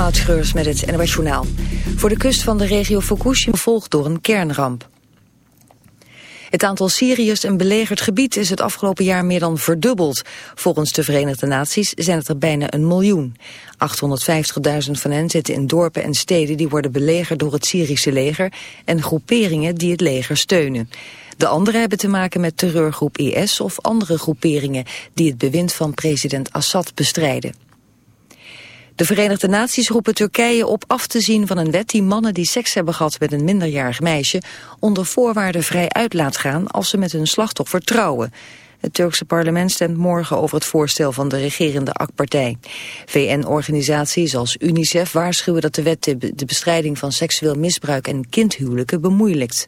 Moutschreurs met het NOS Journaal. Voor de kust van de regio Fukushima volgt door een kernramp. Het aantal Syriërs in belegerd gebied is het afgelopen jaar meer dan verdubbeld. Volgens de Verenigde Naties zijn het er bijna een miljoen. 850.000 van hen zitten in dorpen en steden die worden belegerd door het Syrische leger en groeperingen die het leger steunen. De andere hebben te maken met terreurgroep IS of andere groeperingen die het bewind van president Assad bestrijden. De Verenigde Naties roepen Turkije op af te zien van een wet die mannen die seks hebben gehad met een minderjarig meisje onder voorwaarden vrij uit laat gaan als ze met hun slachtoffer trouwen. Het Turkse parlement stemt morgen over het voorstel van de regerende AK-partij. VN-organisaties als UNICEF waarschuwen dat de wet de bestrijding van seksueel misbruik en kindhuwelijken bemoeilijkt.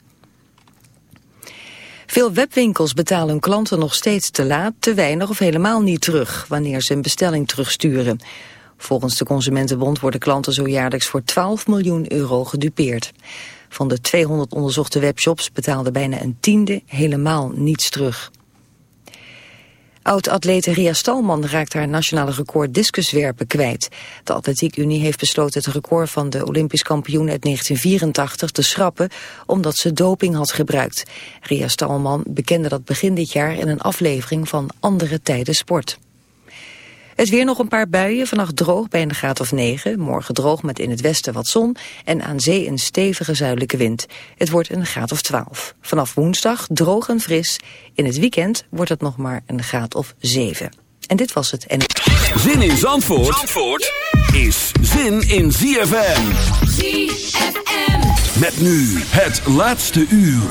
Veel webwinkels betalen hun klanten nog steeds te laat, te weinig of helemaal niet terug wanneer ze een bestelling terugsturen. Volgens de Consumentenbond worden klanten zo jaarlijks voor 12 miljoen euro gedupeerd. Van de 200 onderzochte webshops betaalde bijna een tiende helemaal niets terug. Oud-atlete Ria Stalman raakt haar nationale record discuswerpen kwijt. De Atletiekunie heeft besloten het record van de Olympisch kampioen uit 1984 te schrappen, omdat ze doping had gebruikt. Ria Stalman bekende dat begin dit jaar in een aflevering van Andere Tijden Sport. Het weer nog een paar buien, vannacht droog bij een graad of 9. Morgen droog met in het westen wat zon en aan zee een stevige zuidelijke wind. Het wordt een graad of 12. Vanaf woensdag droog en fris. In het weekend wordt het nog maar een graad of 7. En dit was het. En... Zin in Zandvoort, Zandvoort is zin in ZFM. ZFM. Met nu het laatste uur.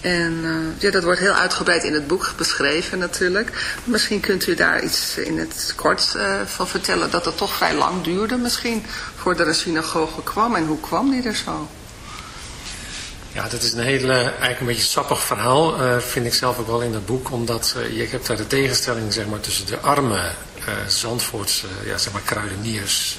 En uh, ja, dat wordt heel uitgebreid in het boek beschreven natuurlijk. Misschien kunt u daar iets in het kort uh, van vertellen. Dat het toch vrij lang duurde misschien voordat de synagoge kwam. En hoe kwam die er zo? Ja, dat is een hele, eigenlijk een beetje sappig verhaal, uh, vind ik zelf ook wel in het boek. Omdat je hebt daar de tegenstelling zeg maar, tussen de arme Zandvoortse ja, zeg maar, kruideniers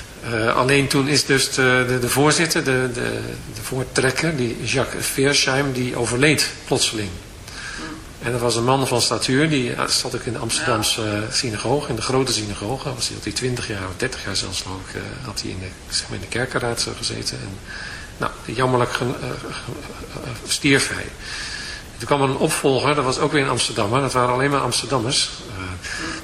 Uh, alleen toen is dus de, de, voorzitter, de, de, de, voortrekker, die Jacques Veersheim, die overleed plotseling. En dat was een man van statuur, die zat ook in de Amsterdamse ja. synagoge, in de grote synagoge. Was hij, had hij 20 jaar of 30 jaar zelfs geloof ik, uh, had hij in de, zeg maar in de kerkenraad gezeten. En, nou, jammerlijk uh, stierf hij. Toen kwam er een opvolger, dat was ook weer in Amsterdam, dat waren alleen maar Amsterdammers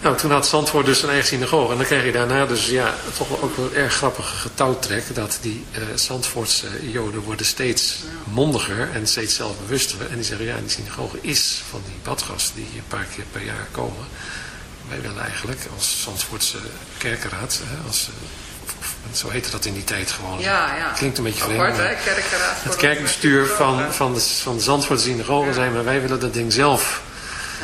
Nou, toen had Zandvoort dus een eigen synagoge. En dan krijg je daarna dus ja, toch wel ook wel erg grappige getouwtrek. Dat die uh, Zandvoortse joden worden steeds mondiger en steeds zelfbewuster. En die zeggen, ja, die synagoge is van die badgasten die een paar keer per jaar komen. Wij willen eigenlijk als Zandvoortse kerkenraad, als, zo heette dat in die tijd gewoon. Ja, ja. Klinkt een beetje vreemd. Apart, hè? Kerkenraad. Het kerkbestuur van, van, de, van de Zandvoortse synagoge ja. zijn, maar wij willen dat ding zelf.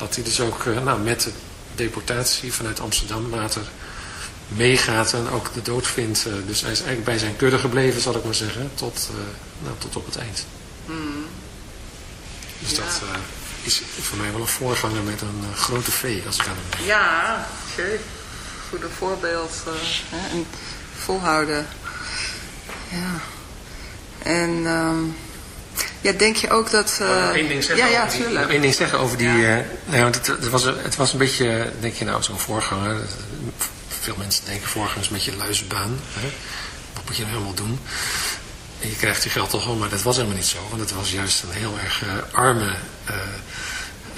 Dat hij dus ook uh, nou, met de deportatie vanuit Amsterdam later meegaat en ook de dood vindt. dus hij is eigenlijk bij zijn kudde gebleven zal ik maar zeggen. Tot, nou, tot op het eind. Mm. Dus dat is voor mij wel een voorganger met een uh, grote V, als ik aan hem denk. Ja, oké. Goede voorbeeld. Uh, hè, en volhouden. Ja. En um, ja, denk je ook dat... Uh, één ding zeggen ja, ja, over die, ding zeggen over die... Ja. nou, het, het, was, het was een beetje, denk je nou, zo'n voorganger. Veel mensen denken voorganger is een beetje luizenbaan. Hè? Wat moet je nou helemaal doen? En je krijgt je geld toch wel, maar dat was helemaal niet zo. Want het was juist een heel erg arme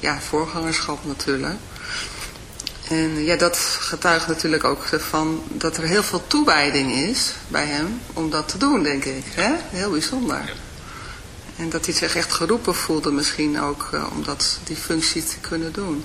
ja, voorgangerschap natuurlijk. En ja, dat getuigt natuurlijk ook van dat er heel veel toewijding is bij hem om dat te doen, denk ik. Hè? Heel bijzonder. En dat hij zich echt geroepen voelde misschien ook uh, om dat, die functie te kunnen doen.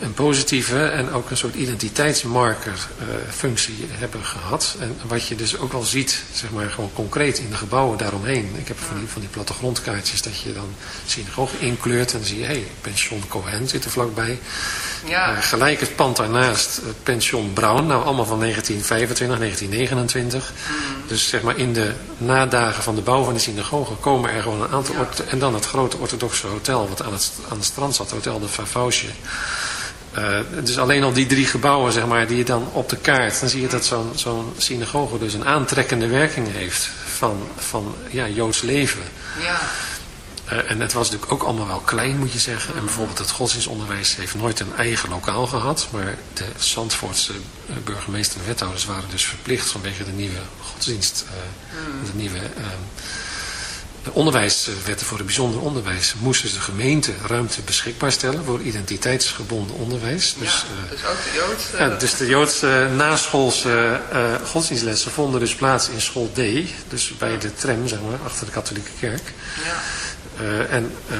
een, positieve en ook een soort identiteitsmarker uh, hebben gehad. En wat je dus ook al ziet, zeg maar gewoon concreet in de gebouwen daaromheen. Ik heb van die, van die plattegrondkaartjes dat je dan synagoge inkleurt en dan zie je, hé, hey, pension Cohen zit er vlakbij. Ja. Uh, gelijk het pand daarnaast, het pension Brown, nou allemaal van 1925, 1929. Mm. Dus zeg maar in de nadagen van de bouw van de synagoge komen er gewoon een aantal... Ja. En dan het grote orthodoxe hotel wat aan het, aan het strand zat, Hotel de Favausje. Uh, dus alleen al die drie gebouwen, zeg maar, die je dan op de kaart, dan zie je dat zo'n zo'n synagoge dus een aantrekkende werking heeft van, van ja, Joods leven. Ja. Uh, en het was natuurlijk ook allemaal wel klein, moet je zeggen. En bijvoorbeeld het godsdienstonderwijs heeft nooit een eigen lokaal gehad. Maar de Zandvoortse uh, burgemeester en wethouders waren dus verplicht vanwege de nieuwe godsdienst, mm. de nieuwe de onderwijswetten voor het bijzonder onderwijs moesten de gemeente ruimte beschikbaar stellen voor identiteitsgebonden onderwijs. Dus, ja, dus ook de Joodse... Ja, dus de Joodse naschoolse uh, godsdienstlessen vonden dus plaats in school D. Dus bij de tram, zeg maar, achter de katholieke kerk. Ja. Uh, en uh,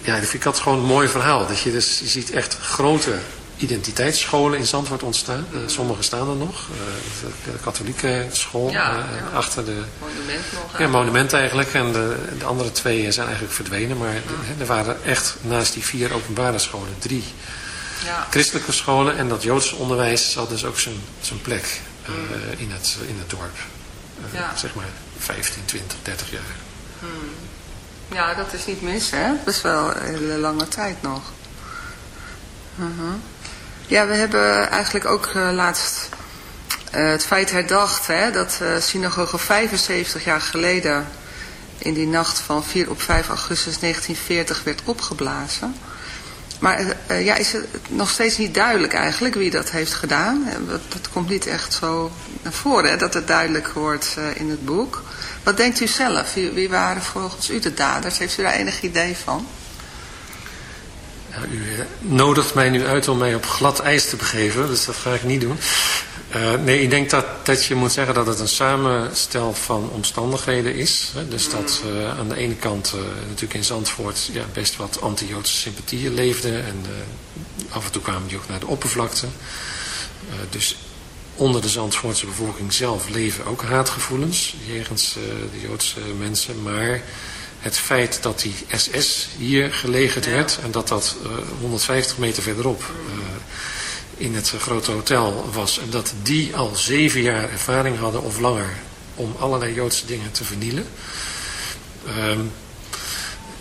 ja, dat vind ik dat gewoon een mooi verhaal. Dat je dus je ziet echt grote identiteitsscholen in Zandvoort ontstaan. Uh, sommige staan er nog. De katholieke school ja, ja. achter de... Monument nog. Ja, monument eigenlijk. En de, de, andere twee zijn eigenlijk verdwenen. Maar de, er waren echt naast die vier openbare scholen drie ja. christelijke scholen. En dat Joodse onderwijs had dus ook zijn, zijn plek mm. in, het, in het dorp. Zeg maar 15, 20, 30 jaar. Mm. Ja, dat is niet mis hè. Is wel een hele lange tijd nog. -huh. Ja, we hebben eigenlijk ook uh, laatst uh, het feit herdacht hè, dat uh, synagoge 75 jaar geleden in die nacht van 4 op 5 augustus 1940 werd opgeblazen. Maar ja, is het nog steeds niet duidelijk eigenlijk wie dat heeft gedaan. Dat, dat komt niet echt zo naar voren, hè, dat het duidelijk wordt in het boek. Wat denkt u zelf? Wie, waren volgens u de daders? Heeft u daar enig idee van? U nodigt mij nu uit om mij op glad ijs te begeven, dus dat ga ik niet doen. Uh, nee, ik denk dat, dat je moet zeggen dat het een samenstel van omstandigheden is. Hè? Dus dat uh, aan de ene kant natuurlijk in Zandvoort ja, best wat anti-Joodse sympathieën leefden. En af en toe kwamen die ook naar de oppervlakte. dus onder de Zandvoortse bevolking zelf leven ook haatgevoelens jegens de Joodse mensen. Maar het feit dat die SS hier gelegerd werd en dat dat uh, 150 meter verderop uh, in het grote hotel was en dat die al zeven jaar ervaring hadden of langer om allerlei Joodse dingen te vernielen. Um,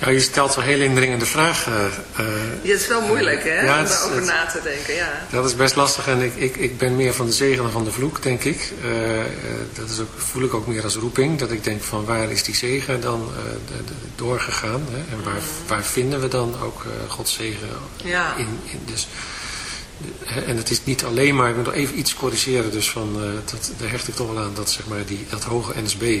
Ja, je stelt wel hele indringende vragen. Uh, ja, het is wel moeilijk hè, ja, om daarover na te denken. Ja. Dat is best lastig en ik, ik, ik ben meer van de zegen dan van de vloek, denk ik. Uh, dat is ook, voel ik ook meer als roeping. Dat ik denk van waar is die zegen dan uh, de, de, doorgegaan? Hè? En waar, mm. waar vinden we dan ook Gods zegen ja. in? in dus, en het is niet alleen maar, ik moet nog even iets corrigeren, dus van, dat, daar hecht ik toch wel aan dat, zeg maar, die, dat hoge NSB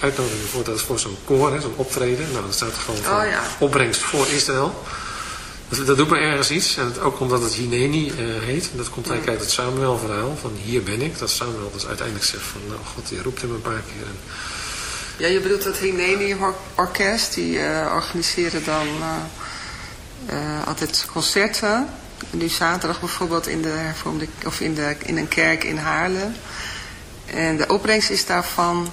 uitnodiging voor, dat voor zo'n koor, zo'n optreden. Nou, dat staat er gewoon voor Oh, ja. opbrengst voor Israël. Dat, dat doet me ergens iets. En het, ook omdat het Hineni eh, heet. En dat komt eigenlijk uit het Samuel verhaal. Van hier ben ik. Dat Samuel dus uiteindelijk zegt van, nou God, die roept hem een paar keer. En, Ja, je bedoelt het Hineni Or- Orkest, die eh, organiseren dan eh, altijd concerten. Nu zaterdag bijvoorbeeld in, de hervormde, of in, de, in een kerk in Haarlem. En de opbrengst is daarvan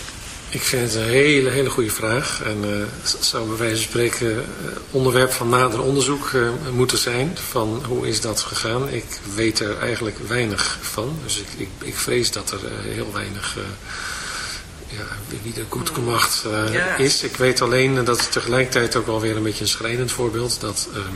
Ik vind het een hele, hele goede vraag. En het zou bij wijze van spreken eh, onderwerp van nader onderzoek eh, moeten zijn. Van hoe is dat gegaan? Ik weet er eigenlijk weinig van. Dus ik, ik, ik vrees dat er heel weinig uh, ja, wie de goedgemacht uh, Ja. is. Ik weet alleen, en dat is tegelijkertijd ook alweer een beetje een schrijnend voorbeeld, dat ehm,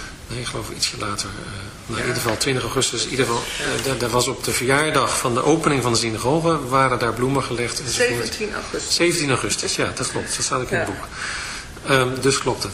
Nee, ik geloof ietsje later. Nou, in ieder geval 20 augustus. In ieder geval, uh, daar was op de verjaardag van de opening van de synagoge, waren daar bloemen gelegd. 17 augustus. 17 augustus, ja, dat klopt. Dat staat ook in het boek. Um, dus klopt het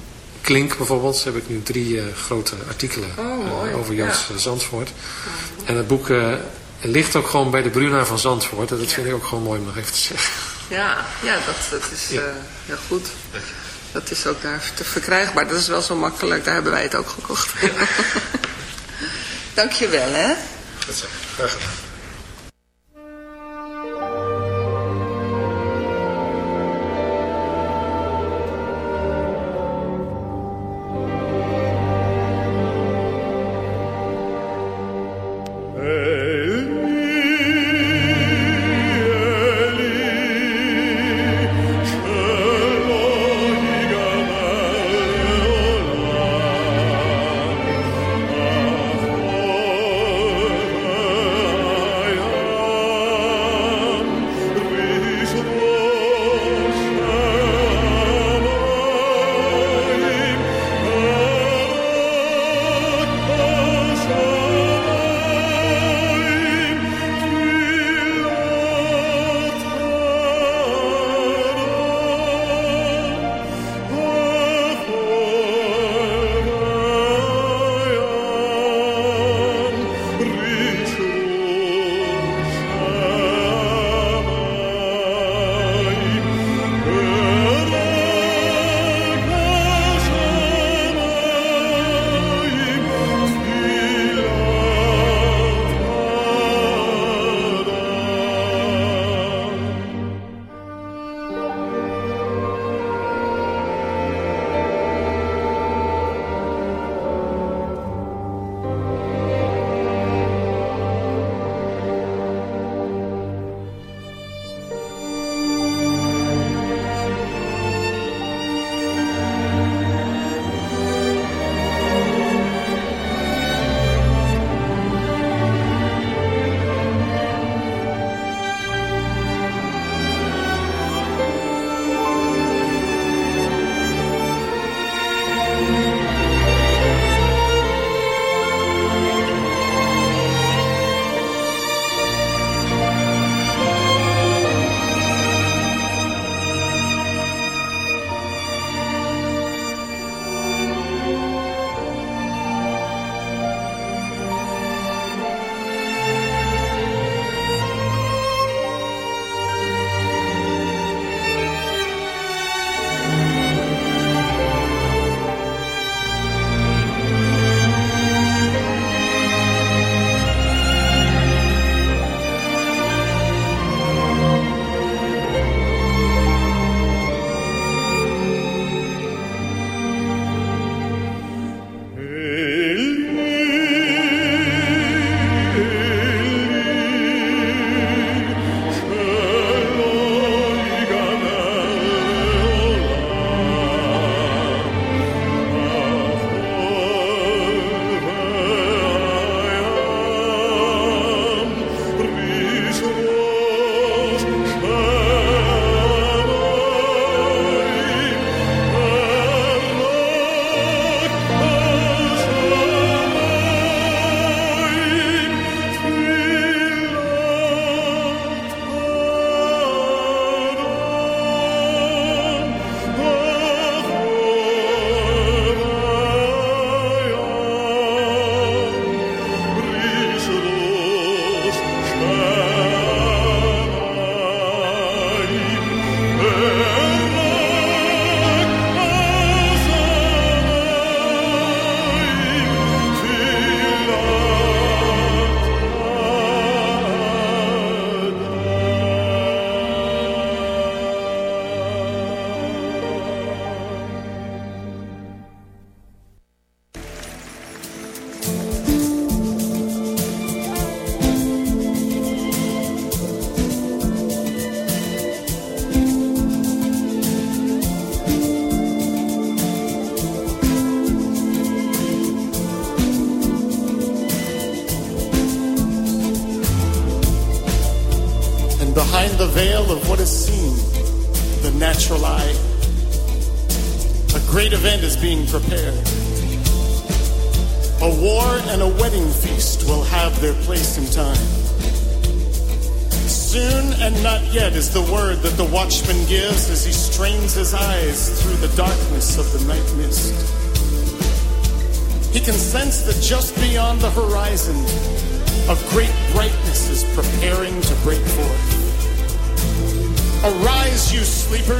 Klink bijvoorbeeld, heb ik nu drie grote artikelen oh, over Jans ja. Zandvoort. En het boek ligt ook gewoon bij de Bruna van Zandvoort. En dat vind ik ook gewoon mooi om nog even te zeggen. Ja, ja dat, dat is ja. Heel goed. Dat is ook daar te verkrijgbaar. Dat is wel zo makkelijk. Daar hebben wij het ook gekocht. Ja. Dank je wel, hè? Dat is graag gedaan.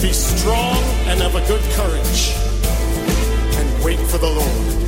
Be strong and of a good courage, and wait for the Lord.